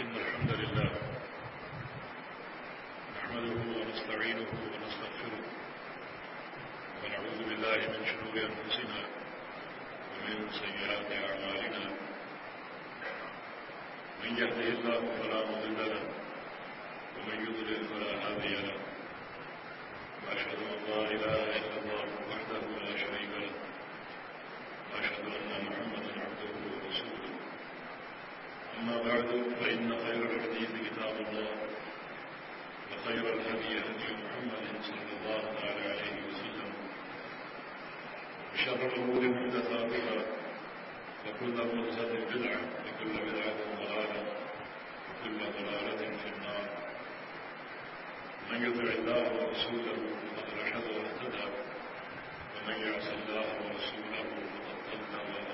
إن الحمد لله نحمده ونستعينه ونستغفره ونعوذ بالله من شرور أنفسنا ومن سيئات أعمالنا من يهده الله فلا مضل له ومن يضلل فلا هادي له وأشهد أن لا إله إلا الله وحده لا شريك له وأشهد أن محمدا عبده ورسوله أما بعد، فإن خير الحديث كتاب الله، وخير الهدي هدي محمد صلى الله تعالى عليه وسلم. وشر الأمور محدثاتها، وكل محدثة بدعة، وكل بدعة ضلالة، وكل ضلالة في النار. من يطع الله ورسوله، فقد رشد واهتدى ومن يعص الله ورسوله، فقد ضل وأضاع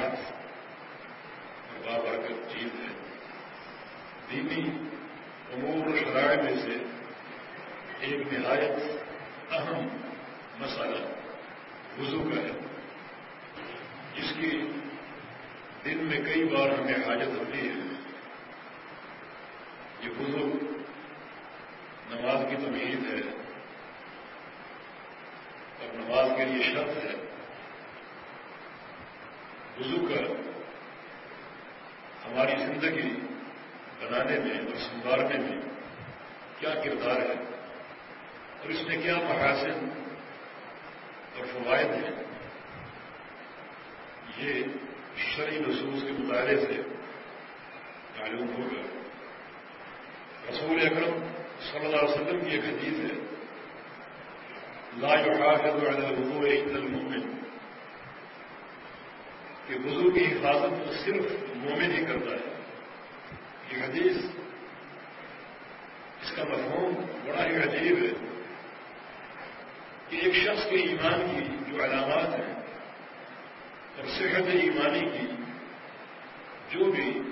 باسواحت اور بابرکت چیز ہے دینی امور و شرائع میں سے ایک نہایت اہم مسئلہ وضو کا ہے جس کی دن میں کئی بار ہمیں حاجت ہوتی ہے یہ وضو نماز کی تمہید ہے اور نماز کے لیے شرط ہے۔ وضو کا ہماری زندگی بنانے میں اور سنوارنے میں کیا کردار ہے اور اس میں کیا محاسن اور فوائد ہیں؟ یہ شرعی نصوص کے مطالعے سے معلوم ہوگا۔ رسول اکرم صلی اللہ علیہ وسلم کی ایک حدیث ہے، لا يحافظ على الوضوء الا المؤمن. کہ وضو کی حفاظت تو صرف مومن ہی کرتا ہے۔ یہ حدیث اس کا مفہوم بڑا ہی عجیب ہے کہ ایک شخص کے ایمان کی جو علامات ہیں اور صحت ایمانی کی جو بھی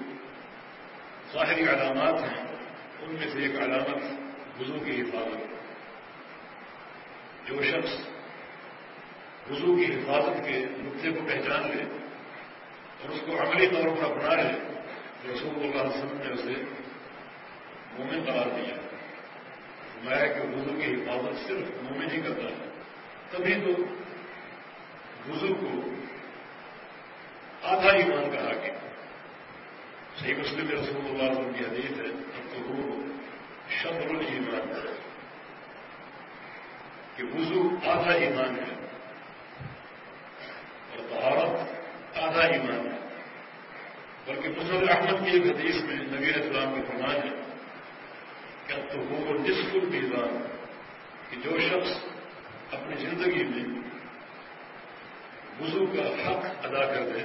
ظاہری علامات ہیں، ان میں سے ایک علامت وضو کی حفاظت جو شخص وضو کی حفاظت کے نقطے کو پہچان لے اور اس کو عملی طور پر اپنا لے تو رسول اللہ علیہ وسلم نے اسے مومن قرار دیا۔ فرمایا کہ وضو کی حفاظت صرف مومن ہی کرتا ہے۔ تبھی تو وضو کو آدھا ایمان کہا کہ صحیح مسلم رسول اللہ علیہ وسلم کی حدیث ہے اب تو وہ شبر الایمان کہ وضو آدھا ایمان ہے اور طہارت آدھا ایمان بلکہ مسلم احمد کی ایک حدیث میں نبی اسلام کا فرمان ہے کہ اب تو وہ نصف المیزان کہ جو شخص اپنی زندگی میں وضو کا حق ادا کر دے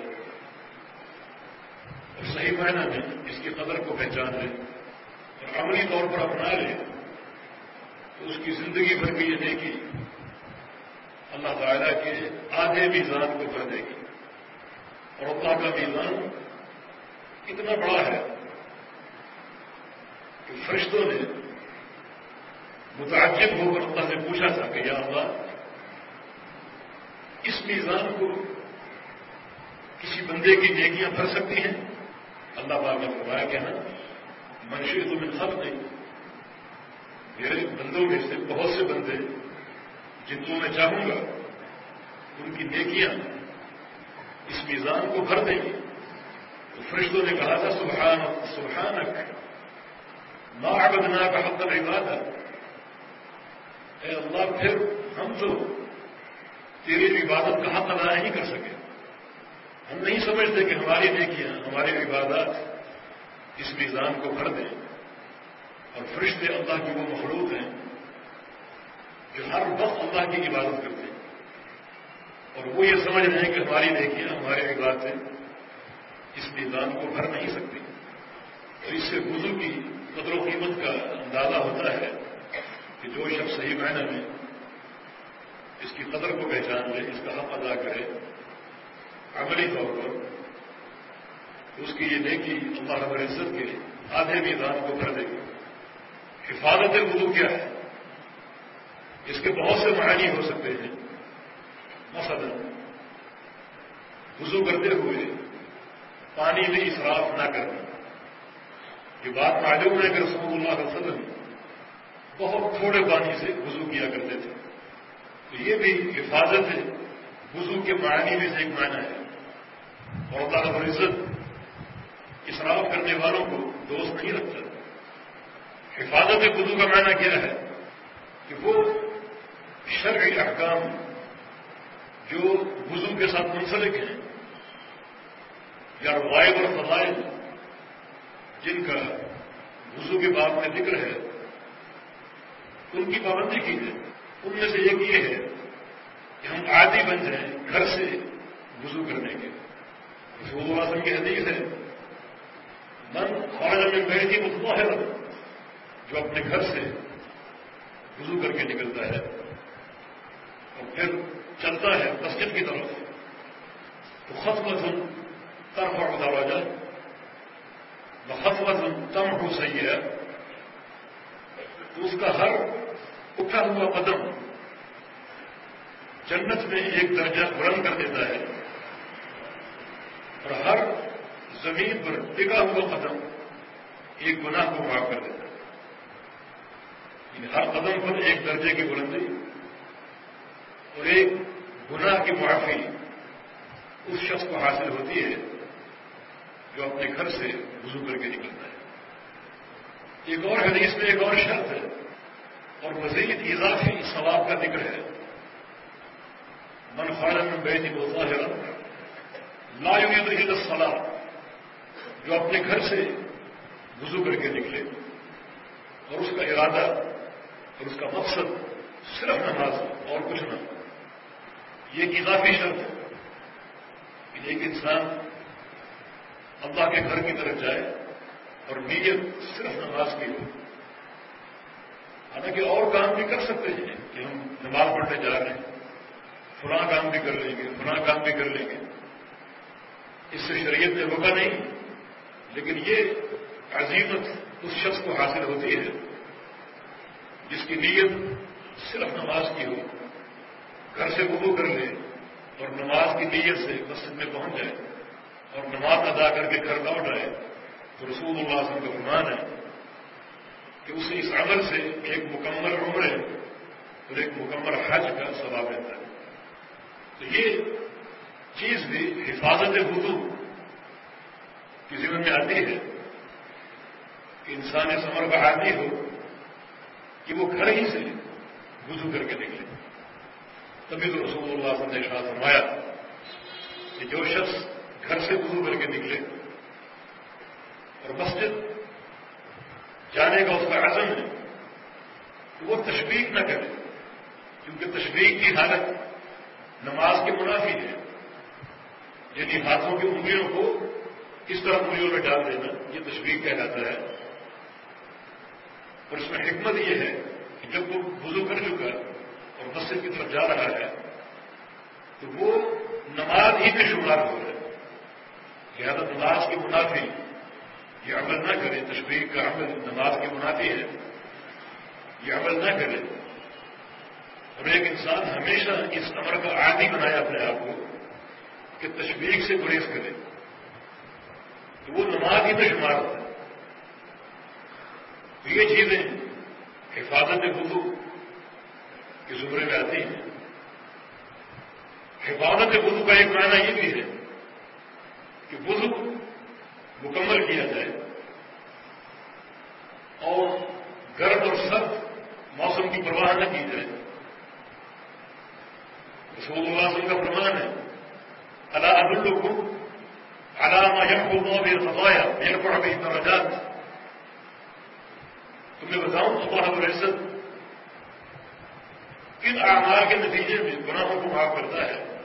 اور صحیح معنی میں اس کی قدر کو پہچان لے اور عملی طور پر اپنا لے، تو اس کی زندگی بھر کی یہ نیکی اللہ تعالیٰ کے آدھے میزان کو بھر دے گی اور اللہ کا میزان اتنا بڑا ہے کہ فرشتوں نے متعجب ہو کر اللہ سے پوچھا تھا کہ یا اللہ، اس میزان کو کسی بندے کی نیکیاں بھر سکتی ہیں؟ اللہ پاک نے فرمایا کہ ہاں منشی تو میں سب نہیں۔ میرے بندوں میں سے بہت سے بندے جن کو میں چاہوں گا، ان کی نیکیاں اس میزان کو بھر دیں گی فرشتوں نے کہا تھا، سبحان سبحانک، ما عبدنا کا حق عبادت اے اللہ، پھر ہم تو تیری عبادت کا حق ادا نہیں کر سکے۔ ہم نہیں سمجھتے کہ ہماری نیکیاں، ہماری عبادات اس میزان کو بھر دیں۔ اور فرشتے اللہ کی وہ مخلوق ہیں جو ہر وقت اللہ کی عبادت کرتے ہیں۔ اور وہ یہ سمجھ رہے ہیں کہ ہماری نیکیاں ہماری عبادتیں اس میزان کو بھر نہیں سکتی۔ اور اس سے وضو کی قدر و قیمت کا اندازہ ہوتا ہے کہ جو شخص صحیح معنی میں اس کی قدر کو پہچان لے، اس کا حق ادا کرے، عملی طور پر اس کی یہ نیکی اللہ رب العزت کے آدھے میدان کو کر دے گی۔ حفاظت وضو کیا ہے؟ اس کے بہت سے معنی ہو سکتے ہیں۔ مثلا، وضو کرتے ہوئے پانی میں اصراف نہ کرنا یہ بات معلوم ہے کہ رسول اللہ علیہ وسلم بہت تھوڑے پانی سے وضو کیا کرتے تھے۔ تو یہ بھی حفاظت ہے۔ وضو کے معنی میں سے ایک معنی ہے۔ اور اللہ رب العزت اسراف کرنے والوں کو دوست نہیں رکھتا۔ حفاظت وضو کا معنی کیا ہے کہ وہ شرعی احکام جو وضو کے ساتھ منسلک ہیں یا روایت اور فضائل جن کا وضو کے بعد میں ذکر ہے، ان کی پابندی کی جائے ان میں سے ایک یہ ہے کہ ہم عادی بن جائیں گھر سے وضو کرنے کے۔ رسول اعظم کی حدیث ہے، من خواجہ میں گئے تھی وہ ہے جو اپنے گھر سے وضو کر کے نکلتا ہے اور پھر چلتا ہے مسجد کی طرف، تو خط مزن طرف اور دروازہ بخت تم ہو صحیح ہے تو اس کا ہر اٹھا ہوا قدم جنت میں ایک درجہ بلند کر دیتا ہے اور ہر زمین پر ٹکا ہوا قدم ایک گناہ کو معاف کر دیتا ہے۔ یعنی ہر قدم پر ایک درجے کی بلندی اور ایک گناہ کی معافی اس شخص کو حاصل ہوتی ہے جو اپنے گھر سے وضو کر کے نکلتا ہے۔ ایک اور حدیث میں ایک اور شرط ہے اور مزید اضافی ثواب کا ذکر ہے۔ من خارن بیٹی وہ ظاہر لا یرید الصلاح جو اپنے گھر سے وضو کر کے نکلے۔ اور اس کا ارادہ اور اس کا مقصد صرف نماز اور کچھ نہ۔ یہ ایک اضافی شرط ہے کہ ایک انسان اللہ کے گھر کی طرف جائے اور نیت صرف نماز کی ہو حالانکہ اور کام بھی کر سکتے ہیں کہ ہم نماز پڑھنے جا رہے ہیں، فلاں کام بھی کر لیں گے، فلاں کام بھی کر لیں گے۔ اس سے شریعت میں روکا نہیں، لیکن یہ عظیمت اس شخص کو حاصل ہوتی ہے جس کی نیت صرف نماز کی ہو، گھر سے وضو کر لے اور نماز کی نیت سے مسجد میں پہنچ جائے۔ اور نماز ادا کر کے گھر لوٹ آئے تو رسول اللہ علیہ وسلم کا فرمان ہے کہ اسے اس عمل سے ایک مکمل عمر اور ایک مکمل حج کا ثواب رہتا ہے۔ تو یہ چیز بھی حفاظت وضو کی ذمہ میں آتی ہے کہ انسان سمر کا عادی ہو کہ وہ گھر ہی سے وضو کر کے نکلے۔ تبھی تو رسول اللہ صلی اللہ نے شاہ فرمایا کہ جو شخص گھر سے وضو کر کے نکلے اور مسجد جانے کا اس کا عزم ہے تو وہ تشویق نہ کرے، کیونکہ تشویق کی حالت نماز کے منافی ہے۔ یعنی ہاتھوں کی انگلیوں کو اس طرح انگلیوں میں ڈال دینا، یہ تشویق کہلاتا ہے۔ اور اس میں حکمت یہ ہے کہ جب وہ وضو کر چکا اور مسجد کی طرف جا رہا ہے، تو وہ نماز ہی میں شمار ہو رہا ہے۔ لہٰذا نماز کی منافی، یہ عمل نہ کرے تشویق کا عمل نماز کی منافی ہے۔ یہ عمل نہ کرے۔ اور ایک انسان ہمیشہ اس امر کا عادی بنایا اپنے آپ کو کہ تشویق سے گریز کرے۔ تو وہ نماز ہی میں شمار ہوتا ہے۔ یہ چیزیں حفاظت وضو کے زمرے میں آتی ہیں۔ حفاظت وضو کا ایک معنی یہ بھی ہے کہ وضو مکمل کیا جائے اور گرم اور سخت موسم کی پرواہ نہ کی جائے۔ رسول اللہ وسلم کا فرمان ہے اللہ عبد کو علامہ یم کو بھی سفایا میرے پڑھ بھی درجات تمہیں بتاؤں اللہ رب العزت کن اعمال کے نتیجے میں گناہوں کو معاف کرتا ہے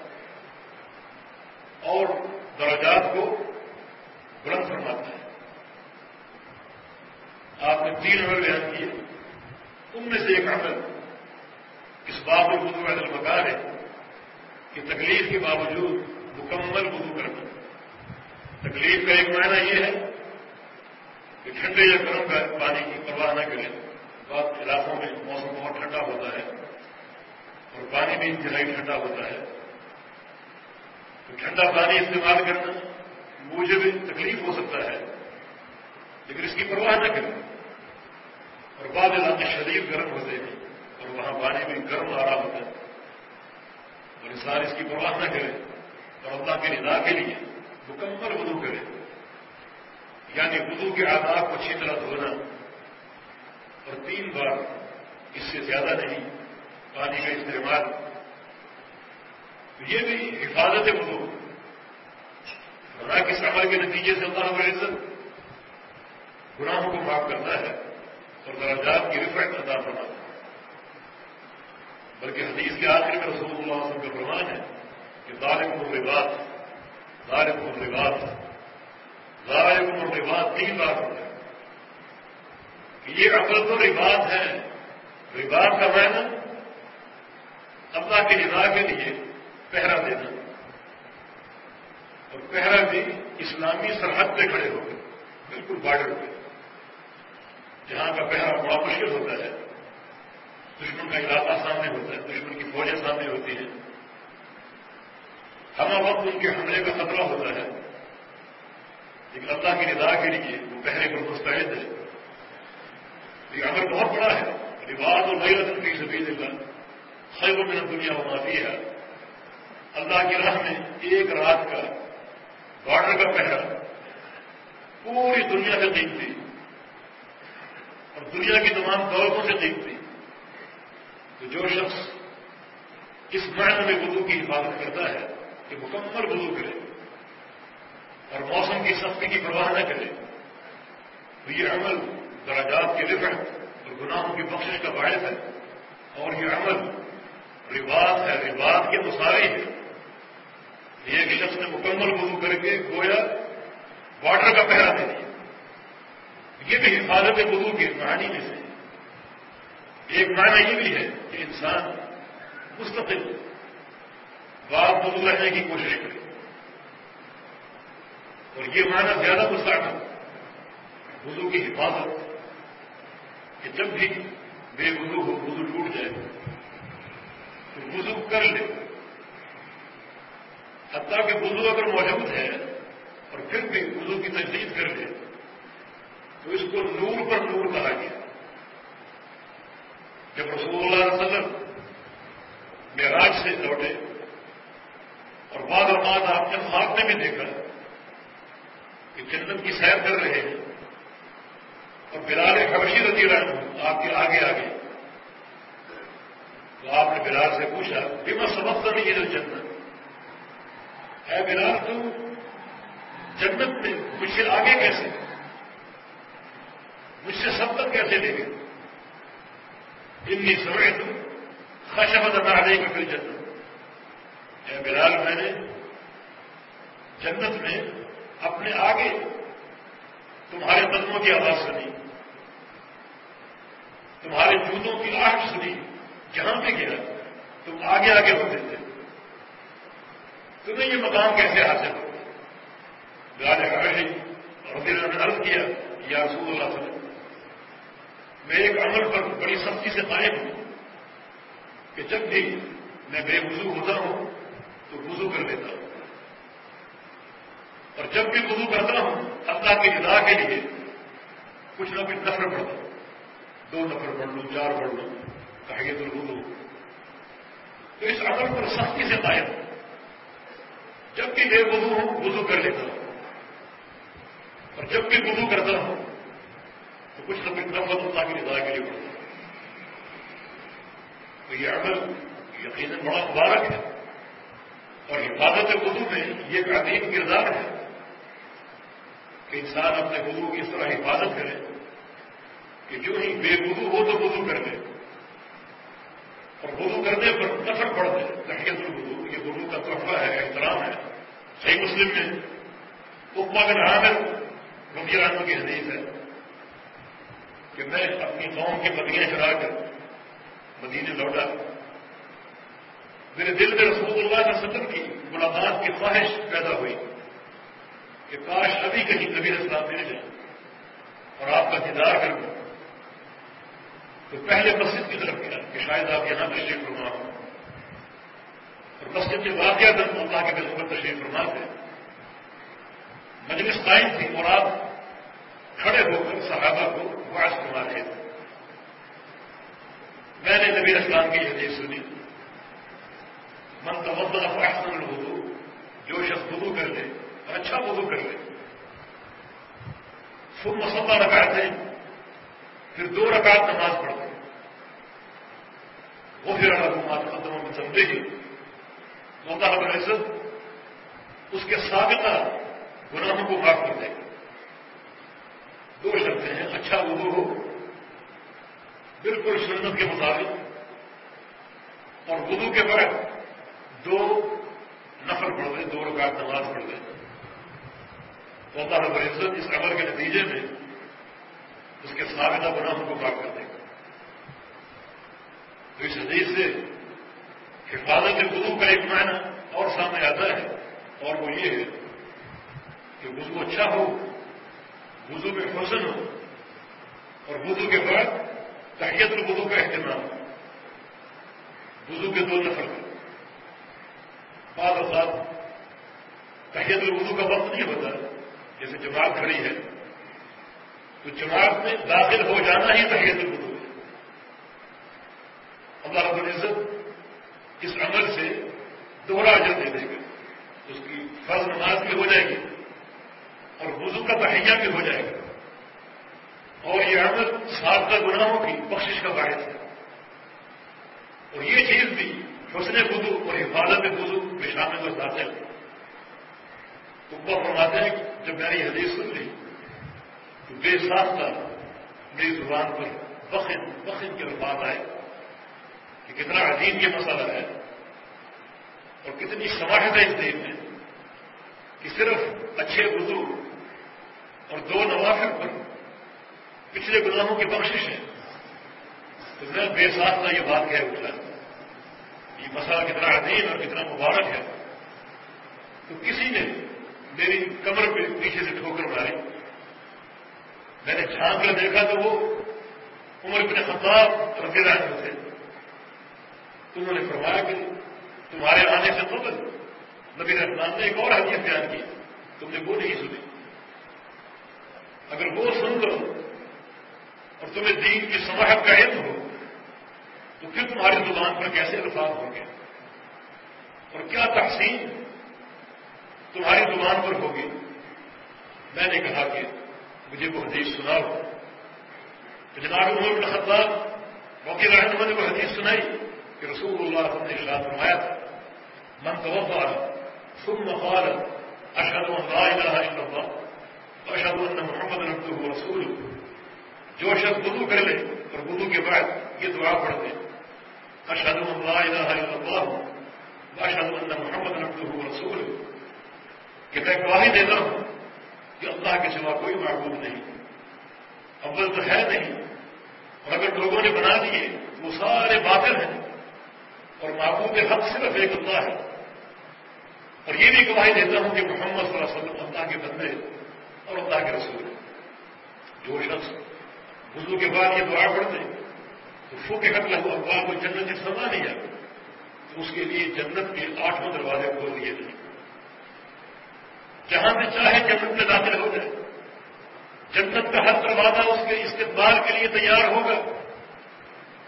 اور درجات کو بلند فرماتا ہے۔ آپ نے تین عمل بیان کیے۔ ان میں سے ایک عمل اس بات میں وضو عدل ہے کہ تکلیف کے باوجود مکمل وضو کرنا تکلیف کا ایک معنی یہ ہے کہ ٹھنڈے یا گرم کا پانی کی پرواہ نہ کریں۔ بہت علاقوں میں موسم بہت ٹھنڈا ہوتا ہے اور پانی بھی انتہائی ٹھنڈا ہوتا ہے۔ تو ٹھنڈا پانی استعمال کرنا مجھے بھی تکلیف ہو سکتا ہے، لیکن اس کی پرواہ نہ کریں۔ اور بعض علاقے شدید گرم ہوتے ہیں اور وہاں پانی بھی گرم آ رہا ہوتا ہے۔ اور انسان اس کی پرواہ نہ کرے اور اللہ کے ندا کے لیے مکمل وضو کرے۔ یعنی وضو کے آداب کو اچھی طرح دھونا۔ اور تین بار اس سے زیادہ نہیں، پانی کا استعمال یہ بھی حفاظت وضو۔ کے عمل کے نتیجے سے اللہ رب العزت گناہوں کو معاف کرتا ہے اور درجات کی رفعت ادا فرماتا ہے۔ بلکہ حدیث کے آخر میں رسول اللہ علیہ وسلم کا فرمان ہے کہ ظالم کو ربات ظالم کو ربات ظالم کو ربات تین بار ہوتا ہے۔ کہ یہ عمل تو ربات ہے۔ ربات کا معنی اللہ کے ندا کے لیے پہرا دینا اور پہرا بھی اسلامی سرحد پہ کھڑے ہو گئے بالکل بارڈر پہ۔ جہاں کا پہرا بڑا مشکل ہوتا ہے، دشمن کا علاقہ سامنے ہوتا ہے، دشمن کی فوجیں سامنے ہوتی ہیں۔ ہر وقت ان کے حملے کا خطرہ ہوتا ہے۔ لیکن اللہ کی ندا کے لیے وہ پہلے پر مستعد ہے یہ عمل بہت بڑا ہے۔ رواج اور نئی رسم کی سبھی اللہ خیب میں دنیا بناتی ہے اللہ کی راہ میں ایک رات کا بارڈر کا پہرا پوری دنیا سے دیکھتی اور دنیا کی تمام دولتوں سے دیکھتی تو جو شخص اس معنی میں وضو کی حفاظت کرتا ہے کہ مکمل وضو کرے اور موسم کی سختی کی پرواہ نہ کرے، تو یہ عمل دراجات کے رفت اور گناہوں کی بخشش کا باعث ہے اور یہ عمل رواج ہے رواج کے مساوی ہے ایک شخص نے مکمل وضو کر کے گویا واٹر کا پہرا دے دیا۔ یہ بھی حفاظت وضو کی کہانی میں سے۔ ایک معنی یہ بھی ہے کہ انسان مستقل بات بدل رہنے کی کوشش کرے۔ اور یہ معنی زیادہ مستقل وضو کی حفاظت کہ جب بھی بے وضو ہو، وضو ٹوٹ جائے تو وضو کر لے۔ حتیٰ کہ وضو اگر موجود ہے اور پھر بھی وضو کی تجدید کر لے، تو اس کو نور پر نور کہا گیا۔ جب رسول اللہ علیہ وسلم معراج سے لوٹے اور بعد اوقات آپ نے خواب میں بھی دیکھا کہ جنت کی سیر کر رہے ہیں اور بلال حبشی رضی اللہ عنہ آپ کے آگے آگے۔ تو آپ نے بلال سے پوچھا کہ میں سمجھتا نہیں ہے جنت ہے بلال تو جنت میں مجھ سے آگے کیسے؟ مجھ سے سب تک کیسے لے گئے؟ انی سمے تو خشمت اٹھانے کی پھر جنت اے بلال، میں نے جنت میں اپنے آگے تمہارے قدموں کی آواز سنی، تمہارے جوتوں کی آہٹ سنی، جہاں پہ گیا، تم آگے آگے ہوتے تھے۔ تمہیں یہ مقام کیسے حاصل ہو گاج اور پھر نے عرض کیا یا رسول اللہ صلی وسلم، میں ایک عمل پر بڑی سختی سے قائم ہوں کہ جب بھی میں بے وضو ہوتا ہوں تو وضو کر لیتا ہوں۔ اور جب بھی وضو کرتا ہوں، اللہ کی رضا کے لیے کچھ نہ کچھ نفر پڑتا ہوں دو نفر پڑھ لوں، چار پڑھ لوں کہیے تو تو اس عمل پر سختی سے قائم ہوں۔ جب بھی بے وضو ہوں، وضو کر لیتا ہوں۔ اور جب بھی وضو کرتا ہوں، تو کچھ نہ کچھ نفر اللہ کی رضا کے لیے پڑھتا ہوں تو یہ عمل یقیناً بڑا مبارک ہے۔ اور حفاظت وضو میں یہ ایک عظیم کردار ہے کہ انسان اپنے وضو کی اس طرح حفاظت کرے کہ جو ہی بے وضو ہو تو وضو کر لے۔ اور وضو کرنے پر نفر پڑ دے لڑکیت الوضو، یہ وضو کا تحفہ ہے، احترام ہے۔ صحیح مسلم میں اپما بن عامر رضی اللہ کی حدیث ہے کہ میں اپنی قوم کی بدیاں چلا کر مدینے لوٹا۔ میرے دل میں رسول اللہ کا سطر کی ملاقات کی خواہش پیدا ہوئی کہ کاش ابھی کہیں نبی اسلام مل جائے اور آپ کا دیدار کر تو پہلے مسجد کی طرف کیا کہ شاید آپ یہاں تشریف فرما ہوں۔ مسجد کے واقعہ در اللہ کے بزم تشریف فرما تھے مجلس قائم تھی اور آپ کھڑے ہو کر صحابہ کو واش فرما رہے تھے۔ میں نے نبی اسلام کی حدیث سنی۔ من تو احسن الوضو جو شخص وضو کر لے اور اچھا وضو کر لے۔ سب مسلح رکاتے پھر دو رکعت نماز پڑھتے۔ وہ پھر حکومت قدموں میں سمجھے گی موتا رب العزت اس کے سابقہ گناہوں کو معاف کر دے گا۔ دو شرطیں ہیں اچھا وضو ہو، بالکل سنت کے مطابق، اور وضو کے بعد دو نفر پڑھ دیں دو رکعت نماز پڑھ دیں اللہ رب العزت اس عمل کے نتیجے میں اس کے سابقہ گناہوں کو پاک کر دے گا۔ تو اس حدیث سے حفاظت وضو کا ایک معنی اور سامنے آتا ہے اور وہ یہ ہے کہ وضو اچھا ہو، وضو میں حسن ہو اور وضو کے بعد تحیت الوضو کا اہتمام ہو۔ وضو کے دو نفر بعض اوقات تحیت الوضو کا وقت نہیں ہوتا۔ جیسے جماعت کھڑی ہے، تو جماعت میں داخل ہو جانا ہی تحیت الوضو ہے۔ اللہ رب العزت اس عمل سے دوہرا اجر دے دے گا اس کی فرض نماز بھی ہو جائے گی اور وضو کا تحیہ بھی ہو جائے گا۔ اور یہ عمل سابقہ گناہوں کی بخشش کا باعث ہے۔ اور یہ چیز بھی حسن وضو اور حفاظت وضو میں شامل اور داخل تو وہ فرماتے ہیں جب میں نے حدیث سن لی تو بے ساختہ میری زبان پر بخن بخن کے الفاظ آئے۔ کہ کتنا عظیم یہ مسئلہ ہے اور کتنی سماحت ہے اس دین میں کہ صرف اچھے وضو اور دو نوافر پر پچھلے گناہوں کی بخشش ہے۔ تو میں بے ساختہ یہ بات کہہ اٹھا۔ یہ مسئلہ کتنا عظیم اور کتنا مبارک ہے۔ تو کسی نے میری کمر پہ پیچھے سے ٹھوکر ماری۔ میں نے چھان کر دیکھا تو وہ عمر اپنے خطاب رضی اللہ عنہ تھے۔ انہوں نے فرمایا کہ تمہارے آنے سے قبل نبی رحمان نے ایک اور حدیث بیان کی، تم نے وہ نہیں سنی۔ اگر وہ سن لو اور تمہیں دین کی سماحت کا علم ہو، تو پھر تمہاری زبان پر کیسے الفاظ ہوں گے؟ اور کیا تقسیم تمہاری زبان پر ہوگی؟ میں نے کہا کہ مجھے وہ حدیث سنا تو جناب عمر بن خطاب موقع رہنما نے وہ حدیث سنائی۔ کہ رسول اللہ نے ارشاد فرمایا تھا، من توفا ثم قال اشهد ان لا اله الا الله واشهد ان محمد عبده ورسوله. جو شخص وضو کر لے اور وضو کے بعد یہ دعا پڑھ دے اشهد ان لا اله الا الله واشهد ان محمد عبده ورسوله، کہ میں گواہی دیتا ہوں کہ اللہ کے سوا کوئی معبود نہیں، اول تو ہے نہیں، اور اگر لوگوں نے بنا دیے، وہ سارے باطل ہیں۔ اور معبود حق صرف ایک اللہ ہے۔ اور یہ بھی گواہی دیتا ہوں کہ محمد صلی اللہ علیہ وسلم اللہ کے بندے اور اللہ کے رسول جو شخص وضو کے بعد یہ دعا پڑھتے تو فو کے حق لگو اخبار کو جنت کی سزا نہیں جاتی تو اس کے لیے جنت کے آٹھوں دروازے کھول دیے تھے جہاں سے چاہے جنت میں داخل ہو جائے۔ جنت کا ہر دروازہ اس کے استقبال کے لیے تیار ہوگا۔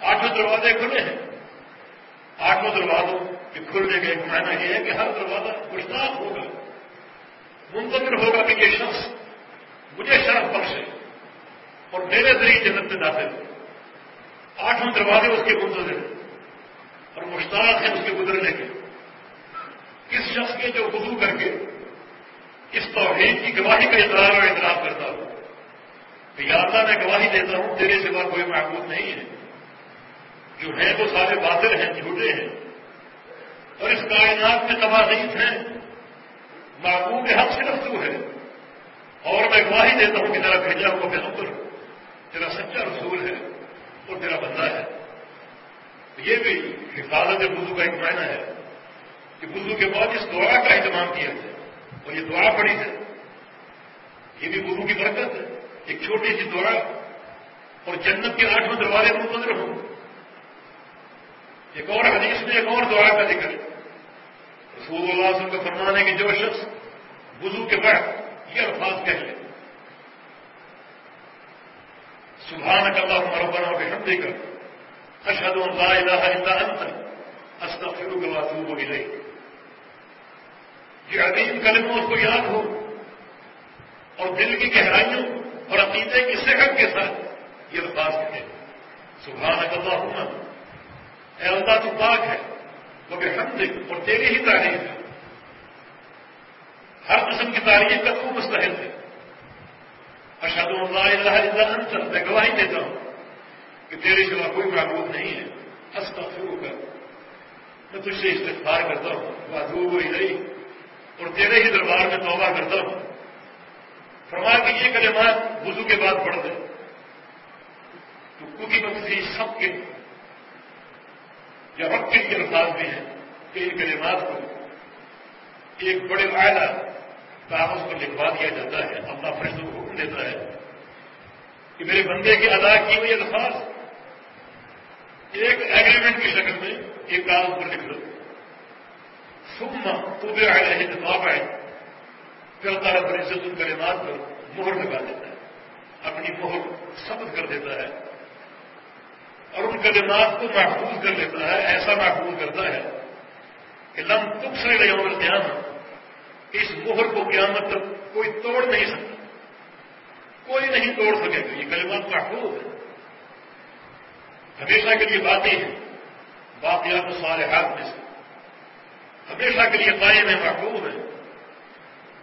آٹھوں دروازے کھلے ہیں۔ آٹھوں دروازوں کے کھلنے کا ایک معنی یہ ہے کہ ہر دروازہ گشتاخ ہوگا، منتظر ہوگا کہ یہ شخص مجھے شرف بخشے اور میرے ذریعے جنت میں داخل آٹھوں دروازے اس کے منتظر اور مشتاق ہیں اس کے گزرنے کے۔ کس شخص کے جو وضو کر کے اس توحید کی گواہی کا اطلاع اور اعتراف کرتا ہوں کہ یا اللہ میں گواہی دیتا ہوں، تیرے سوا کوئی محبوب نہیں ہے۔ جو ہیں وہ سارے باطل ہیں جھوٹے ہیں۔ اور اس کائنات میں تباہیت ہیں۔ محبوب حق صرف تو ہے۔ اور میں گواہی دیتا ہوں کہ تیرا بھیجا ہوا پیغمبر تیرا سچا رسول ہے اور تیرا بندہ ہے۔ یہ بھی حفاظت بزو کا ایک معنی ہے کہ بزو کے بعد اس دعا کا اہتمام کیا جائے۔ اور یہ دعا پڑی ہے یہ بھی گرو کی برکت ہے۔ ایک چھوٹی سی دعا اور جنت کے آٹھویں دروازے منتظر ہوں۔ ایک اور حدیث میں ایک اور دعا کا ذکر ہے؟ رسول اللہ وسلم کا فرمان ہے کہ جو شخص وضو کے بعد یہ الفاظ کہہ لے۔ سبحان کا اللہ مربنا کے حمدے کر اشد اللہ الہ الا انت، استغفرک و الیک۔ یہ عظیم کلموں اس کو یاد ہو اور دل کی گہرائیوں اور عقیدے کی صحت کے ساتھ یہ الفاظ کہے سبحان اللہ اے اللہ تو پاک ہے وہ کہ ہم اور تیری ہی تعریف ہے۔ ہر قسم کی تعریف کا تو مستحد ہے۔ اشد اللہ الہ الا انت، میں گواہی دیتا ہوں کہ تیرے سوا کوئی معبود نہیں ہے۔ ہنستا شروع کر میں تجھ سے استفار کرتا ہوں وہ ہی نہیں اور تیرے ہی دربار میں توبہ کرتا ہوں۔ فرما کہ یہ کلمات وضو کے بعد پڑھ دیں تو کچھ بکسی سب کے یا وقت کے الفاظ بھی ہیں کہ ان کلمات کو ایک بڑے فائدہ کاغذ پر لکھوا دیا جاتا ہے، اپنا فرشتوں کو حکم دیتا ہے کہ میرے بندے کے ادا کی ہوئی الفاظ ایک ایگریمنٹ کی شکل میں ایک کاغذ پر لکھ دو۔ ثم طبع عليه الطابع پھر اللہ رب العزت ان کلمات پر مہر لگا دیتا ہے، اپنی مہر ثبت کر دیتا ہے۔ اور ان کلمات کو محفوظ کر لیتا ہے، ایسا محفوظ کرتا ہے کہ لم تک سے یوم القیامت، اس مہر کو قیامت تک کوئی توڑ نہیں سکتا۔ کوئی نہیں توڑ سکے گا، یہ کلمات محفوظ ہے ہمیشہ کے لیے باتیں ہیں بات یا تو سارے ہاتھ میں سے۔ ہمیشہ کے لیے قائم ہے محبوب ہے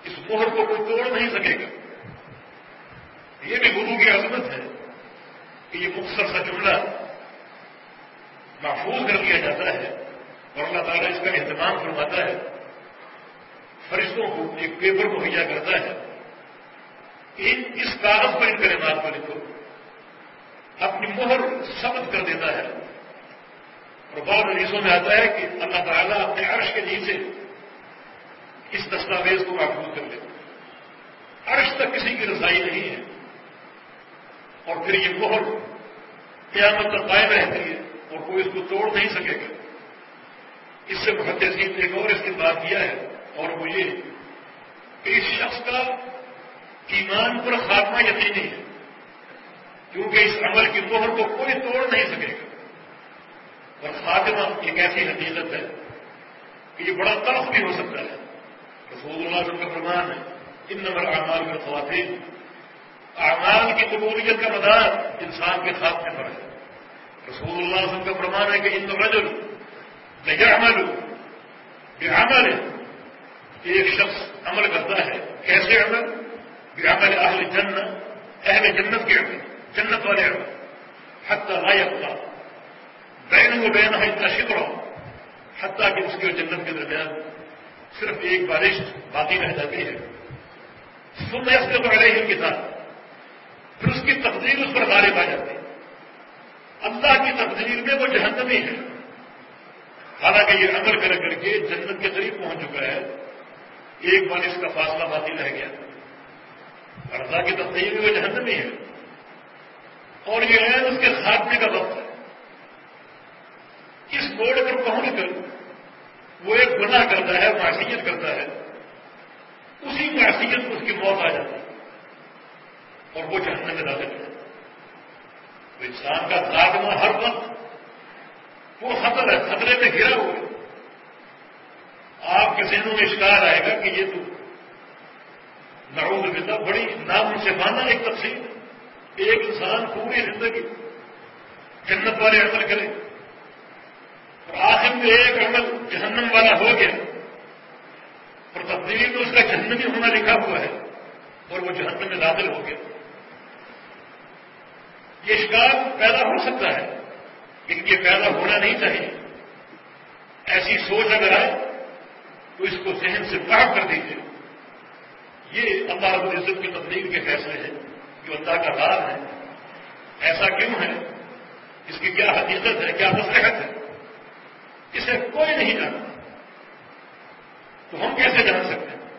اس مہر کو کوئی توڑ نہیں سکے گا۔ یہ بھی گرو کی عظمت ہے کہ یہ مختصر سا جملہ محفوظ کر دیا جاتا ہے اور اللہ تعالیٰ اس کا اہتمام فرماتا ہے۔ فرشتوں کو ایک پیپر مہیا کرتا ہے۔ اس کاغذ پر، ان کلمات کو لکھو۔ اپنی مہر ثبت کر دیتا ہے۔ اور بعض حدیثوں میں آتا ہے کہ اللہ تعالیٰ اپنے عرش کے نیچے اس دستاویز کو محفوظ کر لے عرش تک کسی کی رسائی نہیں ہے۔ اور پھر یہ مہر قیامت تک قائم رہتی ہے۔ اور کوئی اس کو توڑ نہیں سکے گا۔ اس سے محدثین نے ایک اور اس کے بعد کیا ہے، اور وہ یہ کہ اس شخص کا ایمان پر خاتمہ یقینی ہے، کیونکہ اس عمل کی مہر کو کوئی توڑ نہیں سکے گا۔ اور خاتمہ ایک ایسی حقیقت ہے کہ یہ بڑا تلخ بھی ہو سکتا ہے۔ رسول اللہ وسلم کا فرمان ہے ان نمبر اعمال میں خواتین اعمال کی قبولیت کا مدار انسان کے خاتمے پر ہے۔ رسول اللہ وسلم کا فرمان ہے کہ ان رجل نہیں عمل یہ عمل ہے ایک شخص عمل کرتا ہے، کیسے عمل؟ یہ عمل اہل جنت اہل جنت کے عمل، جنت والے عمل، حتی لا یبقى بین و بین ہے اتنا شکر حتیٰ کہ اس کے جنت کے درمیان صرف ایک بارش باقی رہ جاتی ہے. سننے سے پہلے ہی کے ساتھ پھر اس کی تقدیر اس پر غالب آ جاتی ہے. اللہ کی تقدیر میں وہ جہنمی ہے۔ حالانکہ یہ عمل کر کر کے جنت کے قریب پہنچ چکا ہے۔ ایک بار اس کا فاصلہ باقی رہ گیا۔ اور اللہ کی تقدیر میں وہ جہنمی ہے۔ اور یہ ہے اس کے خاتمے کا وقت۔ ہے اس موڑ پر پہنچ کر وہ ایک گناہ کرتا ہے، معصیت کرتا ہے۔ اسی معصیت کو اس کی موت آ جاتی ہے۔ اور وہ جہنم میں داخل ہے۔ تو انسان کا خاتمہ ہر وقت وہ خطر ہے، خطرے میں گرا ہوا آپ کے ذہنوں میں شکار آئے گا کہ یہ تو نعوذ باللہ بڑی نام سے مانا ایک تقسیم ایک انسان پوری زندگی جنت والے عمل کرے۔ اور آخر میں ایک عمل جہنم والا ہو گیا۔ اور تبدیلی میں اس کا جہنمی ہونا لکھا ہوا ہے اور وہ جہنم میں داخل ہو گیا۔ یہ شکار پیدا ہو سکتا ہے، لیکن یہ پیدا ہونا نہیں چاہیے۔ ایسی سوچ اگر آئے تو اس کو ذہن سے باہر کر دیجیے یہ اللہ رب العزت کی تبدیل کے فیصلے ہیں جو اللہ کا راز ہے۔ ایسا کیوں ہے؟ اس کی کیا حقیقت ہے؟ کیا مسلحت ہے؟ اسے کوئی نہیں جانتا۔ تو ہم کیسے جان سکتے ہیں؟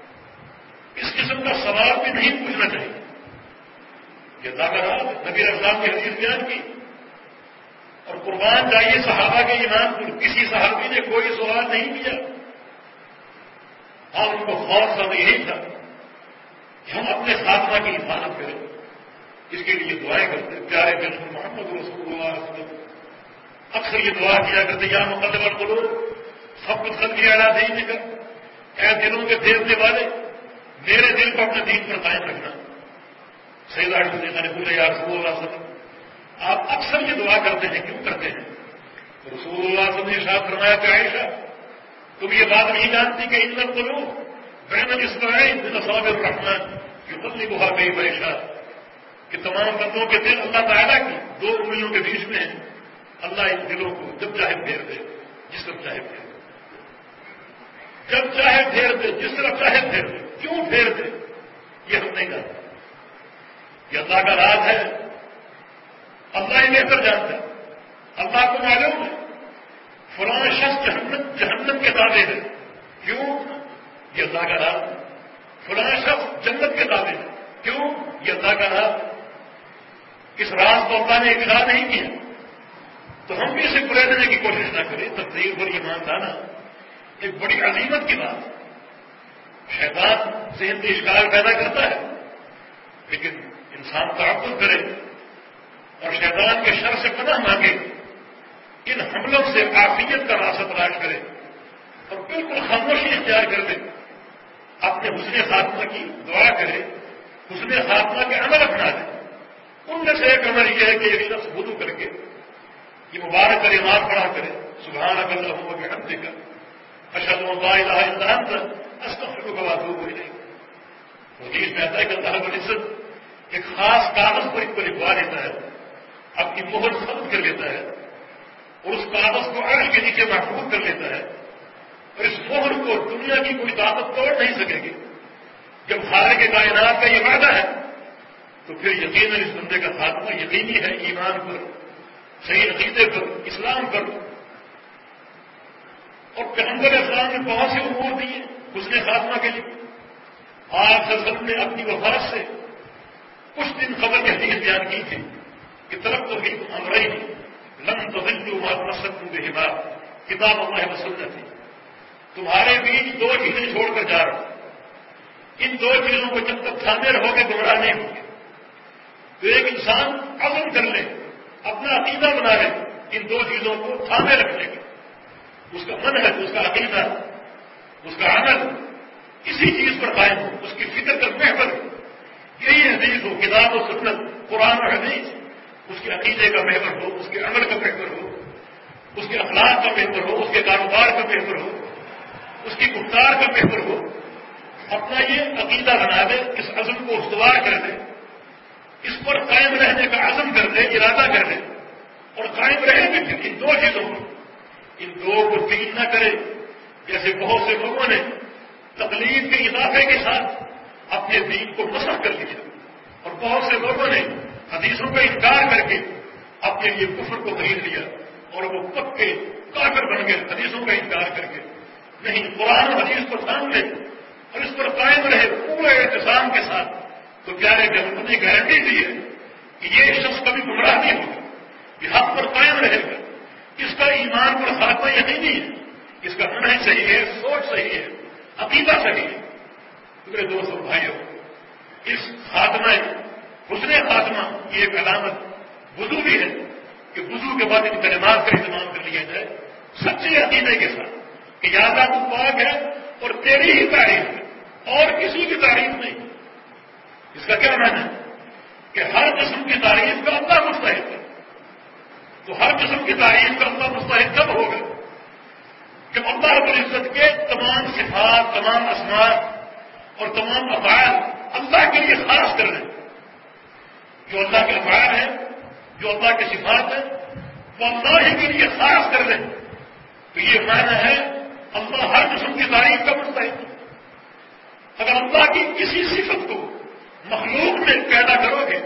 اس قسم کا سوال بھی نہیں پوچھنا چاہیے۔ کہ اللہ کا نبی رمضان کی حدیث بیان کی۔ اور قربان جائیے صحابہ کے ایمان پر، کسی صحابی نے کوئی سوال نہیں کیا۔ ہاں ان کو خوف سب یہی تھا کہ ہم اپنے خاتمہ کی حفاظت کریں۔ اس کے لیے دعائیں کرتے پیارے بالکل محمد رسول اللہ وسلم، اکثر یہ دعا کیا کرتے یا مقدمہ کرو سب کچھ کر دیا اعلیٰ دین کر اے دلوں کے دیکھنے والے، میرے دل کو اپنے دین پر قائم رکھنا۔ صحیح لاڑی نے پورے یا رسول اللہ وسلم، آپ اکثر یہ دعا کرتے ہیں، کیوں کرتے ہیں؟ رسول اللہ وسلم نے شاہ فرمایا کہ عائشہ، تم یہ بات نہیں جانتی کہ ان کو لو بین اسرائیل صاب الرحمان یہ بدلی بہا گئی پریشان کہ تمام بندوں کے دل اللہ تعالیٰ کی دو انگلیوں کے بیچ میں اللہ ان دلوں کو جب چاہے پھیر دے، جس طرف چاہے پھیر دے۔ جب چاہے پھیر دے، جس طرف چاہے پھیر دے، کیوں پھیر دے؟ یہ ہم نہیں جانتے۔ یہ اللہ کا راز ہے۔ اللہ ہی بہتر جانتا ہے۔ اللہ کو معلوم ہے۔ فلاں شخص جہنم جہنم کے دعوے ہیں کیوں؟ یہ اللہ کا راز فلاں شخص جنت کے دعوے ہیں کیوں؟ یہ اللہ کا راز اس راز کو اللہ نے اقرار نہیں کیا۔ تو ہم بھی اسے برے دینے کی کوشش نہ کریں۔ تقدیر پر ایمان لانا ایک بڑی عظیمت کی بات شیطان ذہن میں اشکار پیدا کرتا ہے، لیکن انسان تعقب کرے اور شیطان کے شر سے پناہ مانگے، ان حملوں سے آفیت کا راستہ تلاش کرے اور بالکل خاموشی اختیار کر دے اپنے حسن خاتمہ کی دعا کرے، حسن خاتمہ کے عمل اپنا دے ان میں سے ایک عمل یہ ہے کہ ایک شخص بدو کر کے یہ مبارک کر ایمان پڑھا کرے۔ سبحان اگر ہوں گے ہم دے کر اشد اللہ انتہان پر استفر کو بات ہو گئی نہیں حدیث میں آتا ہے کہ اللہ العزت ایک خاص کاغذ پر ایک کو لکھوا لیتا ہے اپنی مہر ختم کر لیتا ہے اور اس کاغذ کو عرش کے نیچے محفوظ کر لیتا ہے۔ اور اس مہر کو دنیا کی کوئی طاقت توڑ نہیں سکے گی۔ جب خارے کے کائنات کا یہ وعدہ ہے، تو پھر یقیناً اس بندے کا خاتمہ یقینی ہے، ایمان پر، صحیح عقیدے پر، اسلام پر۔ اور پیغمبر اسلام نے بہت سے امور دیے اس نے خاتمہ کے لیے۔ آج سب نے اپنی وفات سے کچھ دن خبر میں حدیث بیان کی تھی کہ طرف تو بھی ہم رہی لم تو دل جو بات مسد بات کتاب اللہ وسلم تھی تمہارے بیچ دو چیزیں چھوڑ کر جا رہا ان دو چیزوں کو جب تک تھانے رہو گے، گمراہ نہیں ہوں گے۔ تو ایک انسان عزم کر لے، اپنا عقیدہ بنا لے، ان دو چیزوں کو تھامے رکھنے کا اس کا من ہے اس کا عقیدہ، اس کا عمل، اسی چیز پر قائم ہو، اس کی فکر کا محبت۔ یہی حدیث ہو، کتاب و سنت، قرآن اور حدیث۔ اس کے عقیدے کا محور ہو، اس کے عمل کا محور ہو۔ اس کے اخلاق کا محور ہو، اس کے کاروبار کا محور ہو۔ اس کی گفتار کا محور ہو۔ اپنا یہ عقیدہ بنا دے، اس عزم کو استوار کر دے۔ اس پر قائم رہنے کا عزم کر دے، ارادہ کر دے۔ اور قائم رہے بھی پھر ان دو چیزوں کو ان دو کو تین نہ کرے، جیسے بہت سے لوگوں نے تکلیف کے اضافے کے ساتھ اپنے دین کو مسح کر لیا اور بہت سے لوگوں نے حدیثوں کا انکار کر کے اپنے لیے کفر کو خرید لیا اور وہ پکے کافر بن گئے، حدیثوں کا انکار کر کے۔ نہیں قرآن حدیث کو تھام لے اور اس پر قائم رہے پورے احتسام کے ساتھ۔ تو پیارے جب نے گارنٹی دی ہے کہ یہ شخص کبھی گمراہ نہیں ہوگا، یہ حق پر قائم رہے گا۔ اس کا ایمان پر خاتمہ یقینی ہے۔ اس کا منہ صحیح ہے، سوچ صحیح ہے، عقیدہ صحیح ہے۔ میرے دوست اور بھائیوں اس خاتمہ، حسن خاتمہ کی ایک علامت وضو بھی ہے کہ وضو کے بعد ان کلمات کا اہتمام کر لیا جائے سچے عقیدے کے ساتھ کہ یادہ تو پاک ہے اور تیری ہی تعریف ہے، اور کسی کی تعریف نہیں۔ اس کا کیا معنی ہے؟ کہ ہر قسم کی تعریف کا اللہ مستحق ہے۔ تو ہر قسم کی تعریف کا اللہ مستحق کب ہوگا؟ کہ اللہ رب العزت کے تمام صفات، تمام اسمات اور تمام افعال اللہ کے لیے خاص کر دیں جو اللہ کے افعال ہیں، جو اللہ کے صفات ہیں، وہ اللہ ہی کے لیے خاص کر دیں تو یہ معنی ہے، اللہ ہر قسم کی تعریف کا مستحق اگر اللہ کی کسی صفت کو مخلوق میں پیدا کرو گے،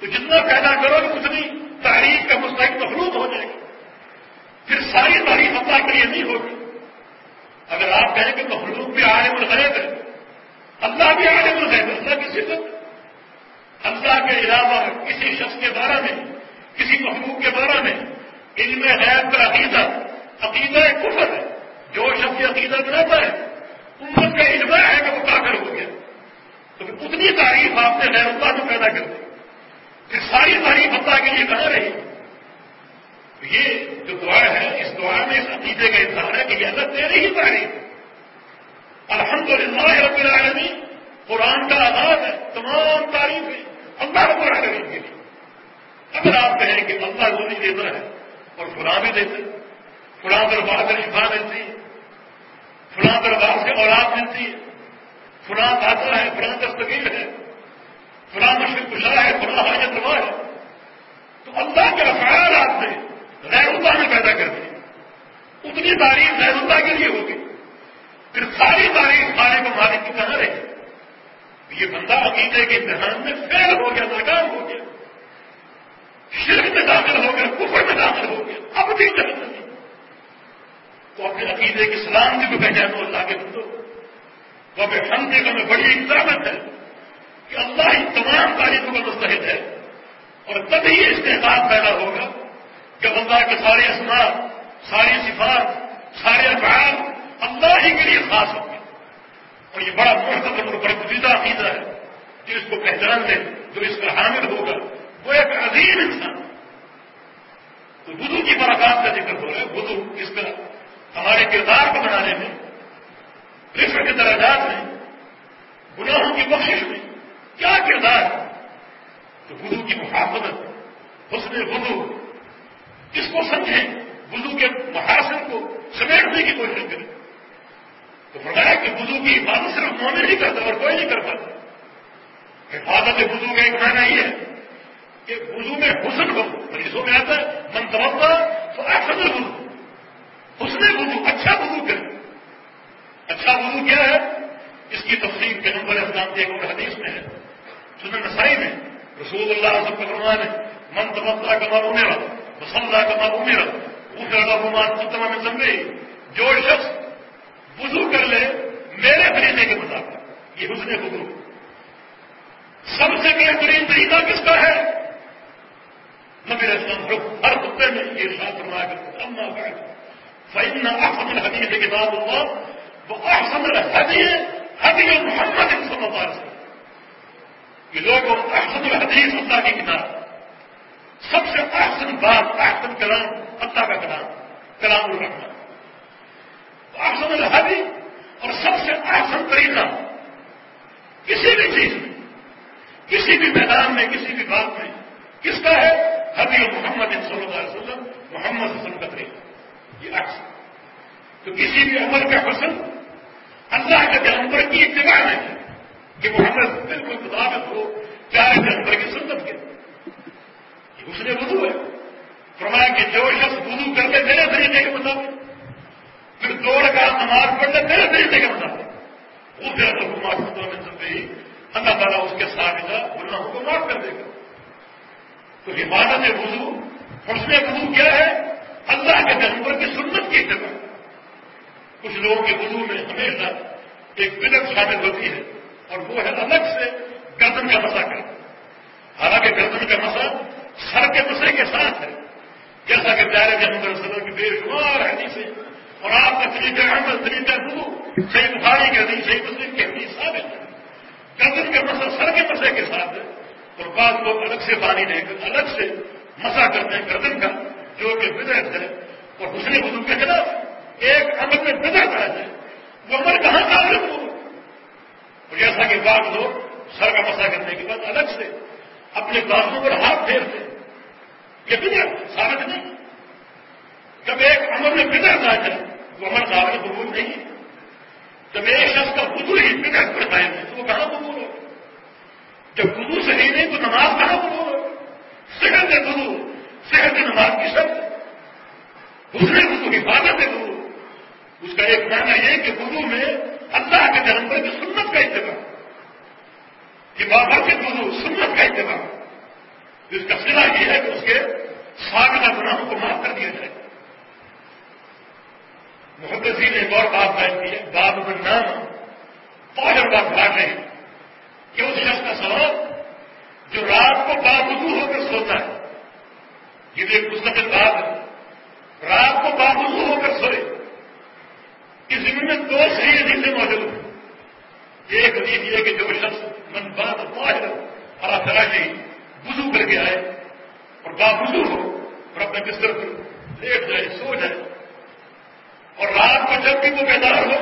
تو جتنا پیدا کرو گے، اتنی تعریف کا مستحق مخلوق ہو جائے گی۔ پھر ساری تعریف اللہ کے لیے نہیں ہوگی۔ اگر آپ کہیں کہ مخلوق بھی عالم الغیب ہے اللہ بھی عالم الغیب ہے اللہ کی صفت اللہ کے علاوہ کسی شخص کے بارے میں، کسی مخلوق کے بارے میں علم غیب کا عقیدہ عقیدہ ایک کفر ہے، جو شخص عقیدہ بناتا ہے، امت کا اجماع ہے کہ وہ کافر ہو گیا۔ تو پھر اتنی تعریف آپ نے غیر اللہ کو پیدا کر دی پھر ساری تعریف اللہ کے لیے کہاں رہی؟ یہ جو دعا ہے، اس دعا میں اس عقیدے کا اظہار ہے کہ یہ اللہ تیری ہی تعریف الحمد للہ رب العالمین، قرآن کا آغاز ہے، تمام تعریف اللہ رب العالمین کے لیے۔ اگر آپ کہیں کہ اللہ روزی دیتا ہے اور فلاں بھی دیتے فلاں دربار سے شفا ملتی ہے، فلاں دربار سے اولاد ملتی ہے، فلاں داتا ہے، فلاں دستگیر ہے، فلاں مشکل کشا ہے، فلاں حاجت روا ہے، تو اللہ کے افعال آپ نے غیر اللہ نے پیدا کر دی اتنی تعریف غیر اللہ کے لیے ہوگی پھر ساری تعریف خالق کو مالک کی کہاں رہے یہ بندہ عقیدے کے امتحان میں فیل ہو گیا، ناکام ہو گیا۔ شرک میں داخل ہو گیا، کفر میں داخل ہو گیا، اب بھی جہنم تو اپنے عقیدے کے سلام کی سلامتی کو پہچانو اللہ کے بندو تو اپنے ہم کے میں بڑی اقدامت ہے کہ اللہ ہی تمام تعریفوں کا مستحد ہے۔ اور تبھی یہ استحقاق پیدا ہوگا جب اللہ کے سارے اسمار ساری صفات، سارے افعال اللہ ہی کے لیے خاص ہوں گے اور یہ بڑا محتم اور بڑا گزیدہ عقیدہ ہے کہ اس کو پہچان دے جو اس کا حامل ہوگا۔ وہ ایک عظیم انسان تو بدو کی برکات کا ذکر ہو رہا ہے۔ بدو اس کا ہمارے کردار کو بنانے میں رفر کے درجات میں، گناہوں کی بخشش میں کیا کردار ہے؟ تو وضو کی محافظت، حسن وضو کس کو سمجھیں وضو کے محاصر کو سمیٹنے کی کوشش کریں۔ تو فرمایا کہ وضو کی حفاظت صرف مومن نہیں کرتا اور کوئی نہیں کر پاتا حفاظت وضو کا ایک معنی یہ ہے کہ وضو میں حسن ہو مریضوں میں آتا ہے، من توقع تو احسن وضو اس نے وضو اچھا وضو کر اچھا وضو کیا ہے؟ اس کی تفصیل کے نمبر اسلام کے ایک حدیث میں ہے، سنن نسائی میں۔ رسول اللہ سب کا فرمان ہے من تمتا کما میرا مسلح کما میرا دوسرا رحمان ختم میں سمجھے جو شخص وضو کر لے، میرے خریدنے کے مطابق۔ یہ حسن وضو۔ سب سے بہترین طریقہ کس کا ہے؟ نبی اسلام ہر خطے میں یہ ساتھ فرما کر اما بیٹھ فإن أحسن الحديث كتاب الله وأحسن الهدي هدي محمد صلى الله عليه وسلم۔ یہ لوگ احسن الحدیث اللہ کی کتاب، سب سے احسن بات احسن کلام، اللہ کا کلام کلام الرحمان احسن الحدی اور سب سے احسن طریقہ۔ کسی بھی چیز میں، کسی بھی میدان میں، کسی بھی بات میں، کس کا ہے؟ حبی محمد صلی اللہ علیہ وسلم، محمد صلی اللہ علیہ وسلم کا طریقہ۔ یہ عکس۔ تو کسی بھی عمل کا پسند، اللہ کے جانور کی اتباع نہیں کہ محمد بالکل مطابق ہو چارے جانور کی سنت کے۔ اس نے وضو ہے۔ فرمایا کہ جو شخص وضو کر لے میرے طریقے کے مطابق نماز پڑھ میرے طریقے کے مطابق وہ پھر اگر وہ معاف میں سمجھے ہی اللہ تعالیٰ اس کے ساتھ گناہوں کو معاف کر دے گا۔ تو حفاظت وضو حسن وضو کیا ہے؟ اللہ کے جانور کی سنت کی اتباع کچھ لوگوں کے وضو میں ہمیشہ ایک بدت شامل ہوتی ہے اور وہ ہے الگ سے گردن کا مسا کر حالانکہ گردن کا مسا سر کے مسئلے کے ساتھ ہے۔ جیسا کہ پیارے جنور صدر کی بے شمار حدیثیں اور آپ کا طریقہ عمل طریقہ گرو صحیح بخاری کے حدیث، صحیح مسلم کے حدیث ثابت ہے۔ گردن کا مسئلہ، سر کے مسئلے کے ساتھ ہے۔ اور بعض لوگ الگ سے پانی دے کر الگ سے مسا کرتے ہیں گردن کا، جو کہ بدرت ہے۔ اور دوسرے وضو کے خلاف ایک عمل میں بدرت آ جائے۔ وہ عمل کہاں تعلق ہو؟ اور جیسا کہ بعض لوگ سر کا مسا کرنے کے بعد الگ سے اپنے بازو پر ہاتھ پھیرتے یہ بدر ثابت نہیں۔ جب ایک عمل میں بدر آ جائے وہ قابل قبول نہیں ہے۔ جب ایک شخص کا بدو ہی بدر پر قائم ہے۔ تو وہ کہاں قبول ہو؟ جب بدو صحیح نہیں تو نماز کہاں قبول ہو؟ صحت ہے بدو صحت نماز کی شرط۔ دوسرے بدو حفاظت ہے بدو اس کا ایک معنی یہ کہ بدو میں اللہ کے جنم پر کی سنت کا اتباع کہ کے بدو سنت کا اتباع جس کا سلا یہ ہے کہ اس کے سابقہ گناہوں کو معاف کر دیا جائے۔ محدثی نے ایک اور بات بیان کی ہے، باب میں نام پاجر بات بھاگ رہے کہ اس شخص کا سوال جو رات کو بابو ہو کر سوتا ہے، یہ بھی ایک مستقل بات ہے۔ رات کو بابو ہو کر سوئے۔ اس میں دو صحیح حدیثیں موجود ہیں۔ ایک حدیث یہ کہ جو شخص من بات پاجر اللہ طرح جی وضو کر کے آئے اور بابو ہو اور اپنے بستر پر لیٹ جائے، سو جائے۔ اور رات کو جب بھی وہ بیدار ہو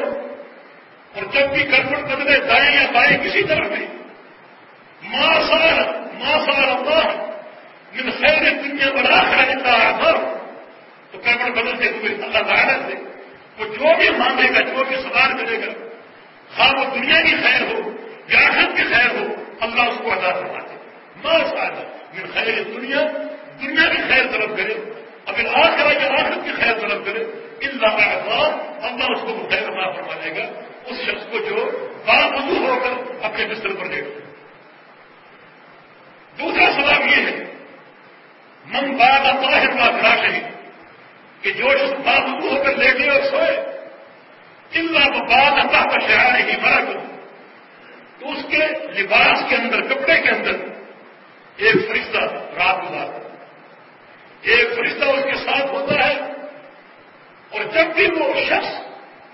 اور جب بھی گڑبڑ بدلے دائیں یا بائیں کسی طرح بھی۔ ماں سال ماں سال اللہ من خیر دنیا بڑا خریدتا ہے تو گڑبڑ بدلتے ہوئے اللہ تعالیٰ سے، وہ جو بھی مانگے گا، جو بھی سوال کرے گا ہاں وہ دنیا کی خیر ہو، یا آخر کی خیر ہو، اللہ اس کو ادا کرواتے ماں سال من خیر دنیا دنیا کی خیر طلب کرے، اگر آخر یا آخر کی خیر طلب کرے ان لاحق اللہ اس کو خیر عطا فرما دے گا، اس شخص کو جو بابو ہو کر اپنے بستر پر دے گا دوسرا سوال یہ ہے، من باب طاہر با فراش ہے کہ جو شخص بابو ہو کر لیٹے اور سوئے اللہ بعد اللہ کا شہر ہی مرا کروں تو اس کے لباس کے اندر، کپڑے کے اندر ایک فرشتہ رات گزارتا ایک فرشتہ اس کے ساتھ ہوتا ہے اور جب بھی وہ شخص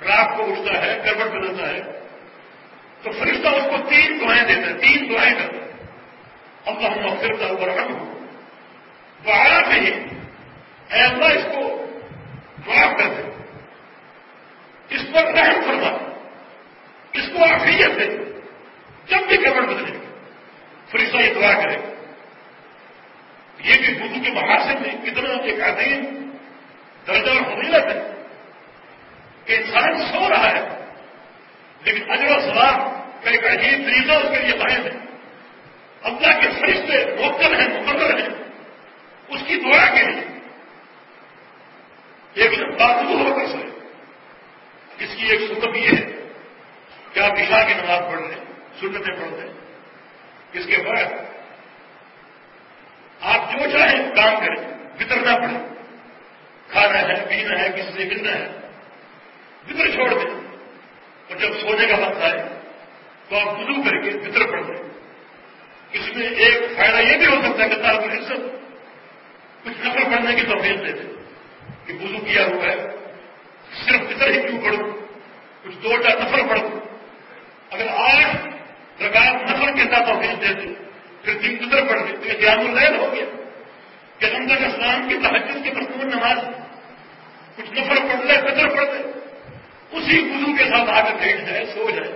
رات کو اٹھتا ہے، گڑبڑ بدلتا ہے، تو فرشتہ اس کو تین دعائیں دیتا ہے، تین دعائیں کرتا ہے۔ اب ہم فرتا اوپر ہم وہ آیا اے اللہ اس کو معاف کر دے۔ اس پر رحم فرما۔ اس کو آفیت دے۔ جب بھی گڑبڑ بدلے فرشتہ یہ دعا کرے۔ یہ بھی بدو کے محاسن میں کتنا ایک عظیم اور فضیلت ہے کہ انسان سو رہا ہے، لیکن اجر و سواب کا ایک عجیب طریقہ اس کے لیے قائم ہے۔ اللہ کے فرشتے موکل ہیں، مقرر ہیں۔ اس کی دعا کے لیے۔ ایک باتوں ہو کر سکے اس کی ایک سنت یہ ہے کہ آپ عشاء کی نماز پڑھ رہے ہیں، سنتیں پڑھتے ہیں۔ اس کے بعد آپ جو چاہیں کام کریں بترنا پڑے کھانا ہے پینا ہے، کسی سے ملنا ہے۔ فطر چھوڑ دیں۔ اور جب سونے کا وقت آئے، تو آپ وضو کر کے فطر پڑھ دیں اس میں ایک فائدہ یہ بھی ہو سکتا ہے کہ تعلق العزت کچھ نفر پڑھنے کی توفیق دے دیں کہ وضو کیا ہوا ہے صرف فطر ہی کیوں پڑھوں کچھ دو چار نفر پڑھ دوں اگر آٹھ رکعت نفر کے ساتھ توفیق دے دیں پھر تین فطر پڑھ دیں تو یہ قیام العین ہو گیا کہ رمضان اسلام کی تحجد کی مضمون نماز کچھ نفر پڑھ لے فطر پڑھ دے اسی گزو کے ساتھ آ کر بیٹھ جائے سو جائے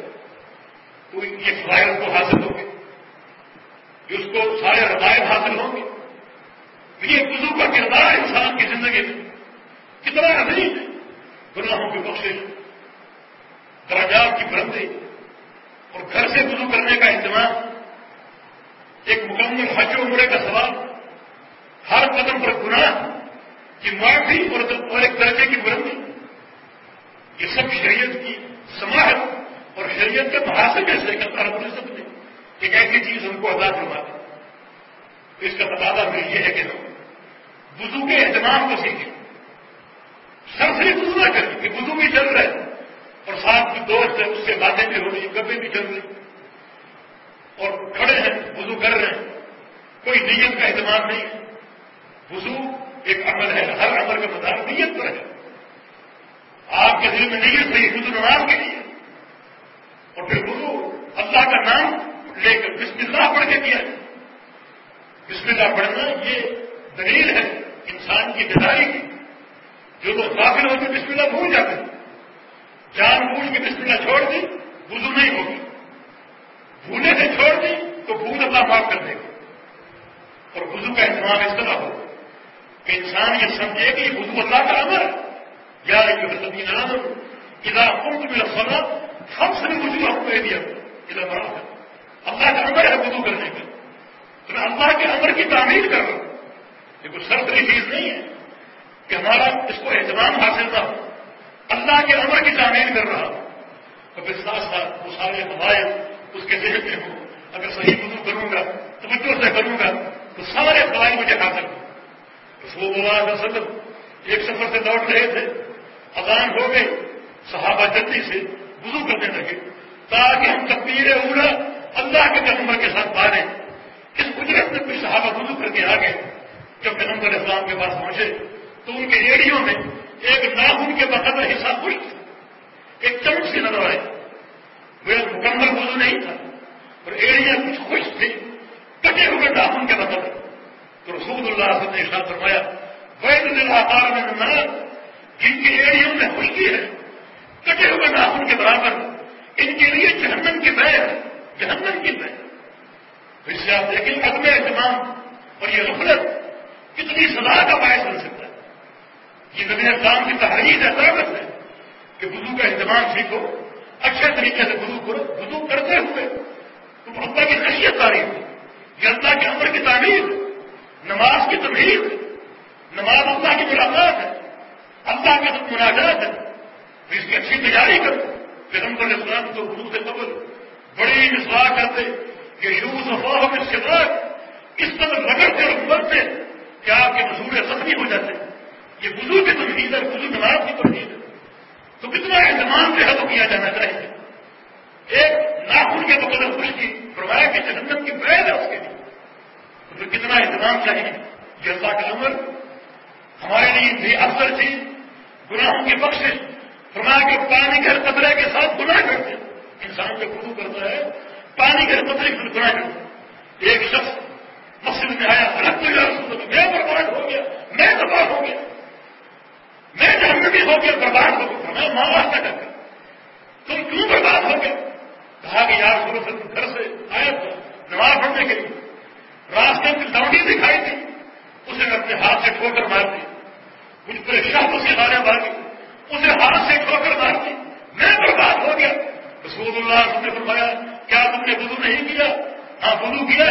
تو یہ فائر کو حاصل ہوں گے اس کو سارے رضائب حاصل ہوں گے یہ گزو کا کردار انسان کی زندگی میں کتنا عظیم ہے گناہوں کی بخشش درجات کی بلندی اور گھر سے گزو کرنے کا انتظام ایک مکمل حج و عمرے کا سوال ہر قدم پر گناہ کی معافی اور ایک درجے کی بلندی یہ سب شریعت کی سماحت اور شریعت کے محاصر میں سے اللہ رب العزت نے ایک ایسی چیز ان کو آزاد کروا دی اس کا تقاضا پھر یہ ہے کہ ہم وضو کے اہتمام کو سیکھیں سر سے وضو نہ کریں کہ وضو بھی چل رہا ہے اور ساتھ کی دوست ہے اس سے باتیں بھی ہو رہی کبھی بھی چل رہی اور کھڑے ہیں وضو کر رہے ہیں کوئی نیت کا اہتمام نہیں ہے وضو ایک عمل ہے ہر عمل کا مدار نیت پر ہے آپ کے دل میں نیت نہیں وضو نماز کے لیے اور پھر وضو اللہ کا نام لے کر بسم اللہ بسم اللہ پڑھنا، یہ دلیل ہے انسان کی بیداری کی۔ جو لوگ داخل ہوتے بسم اللہ بھول جاتے ہیں۔ جان بوجھ کے بسم اللہ چھوڑ دی، وضو نہیں ہوگی۔ بھولے سے چھوڑ دی، تو بھول اللہ معاف کر دے گا۔ اور وضو کا اہتمام اس طرح ہو کہ انسان یہ سمجھے کہ یہ وضو اللہ کا امر ہے۔ یا نام ادا کم تمہیں سنا ہم سے وضو آپ کو دیا ادا بڑا ہے اللہ کا امر ہے وضو کرنے کا تو میں اللہ کے امر کی تعمیر کر رہا ہوں۔ یہ کوئی سرسری چیز نہیں ہے کہ ہمارا اس کو اہتمام حاصل نہ ہو۔ اللہ کے امر کی تعمیر کر رہا ہوں۔ تو پھر ساتھ ساتھ وہ سارے فوائد اس کے ذہن میں ہوں۔ اگر صحیح وضو کروں گا، توجہ سے کروں گا، تو سارے فوائد مجھے حاصل ہوں۔ رسول اللہ علیہ وسلم ایک سفر سے لوٹ رہے تھے۔ اذان ہو گئے صحابہ جلدی سے وضو کرنے لگے تاکہ ہم تبدیل اولا اللہ کے پیغمبر کے ساتھ پا اس اجرت میں کچھ صحابہ وضو کر کے آگے جب پیغمبر اسلام کے پاس پہنچے، تو ان کے ریڑھیوں میں ایک ناخن کے بقدر حصہ خوش تھا ایک چمک سی نظر آئی وہ مکمل وضو نہیں تھا، اور ایڑیاں کچھ خوش تھی کٹے ہوئے ناخن کے بقدر۔ تو رسول اللہ صلی نے ارشاد فرمایا وید دل آکار میں نمایا جن کی ایڑیوں میں خشکی ہے، کٹے ہوئے ناخن کے برابر، ان کے لیے جہنم کی بہ ہے۔ جہنم کی بہ اس سے آپ دیکھیں عدم اہتمام اور یہ غفلت کتنی سزا کا باعث بن سکتا ہے۔ یہ نبی اسلام کی تحریر ہے، طاقت ہے کہ وضو کا اہتمام سیکھو، اچھے طریقے سے وضو کرو۔ وضو کرتے ہوئے تو اللہ کی خشیت آ رہی ہو۔ یہ اللہ کے عمر کی تعمیر نماز کی تمہید نماز اللہ کی ملاقات ہے، اللہ کے ساتھ مناجات ہے۔ اس کی اچھی تیاری کرو۔ پیغمبر اسلام کو وضو سے قبل بڑی مسواہ کرتے کہ یوں صفا اس کے بعد اس طرح رگڑتے اور مرتے کہ آپ کے مسورے زخمی ہو جاتے یہ وضو کی تفریح ہے، وضو نماز کی تفریح ہے۔ تو کتنا اہتمام جو ہے کیا جانا چاہیے؟ ایک ناخن کے بقدر خوش کی فرمایا کہ جہنم کی بیل ہے اس کے لیے۔ تو پھر کتنا اہتمام چاہیے یہ اللہ کا عمر ہمارے لیے بھی افسر تھی، گناہوں کی بخش فرمایا کہ پانی کے قطرے کے ساتھ گناہ کرتے انسان جب وضو کرتا ہے، پانی کے قطرے کے گناہ کرتے ایک شخص مسجد میں آیا رکھ میں برباد ہو گیا، میں تباہ ہو گیا، میں جہنمی ہو کے برباد ہو گیا میں ماں واسطہ کر تم کیوں برباد ہو گئے؟ کہا کہ یار شروع سے گھر سے آیا تھا نماز پڑھنے کے لیے۔ راستے میں لوڈی دکھائی تھی اسے اپنے ہاتھ سے ٹھوکر مار دی مجھ پر شخص سے مارے ماری اسے ہاتھ سے ٹھوکر مار دی میں برباد ہو گیا رسول اللہ نے فرمایا کیا تم نے وضو نہیں کیا ہاں کیا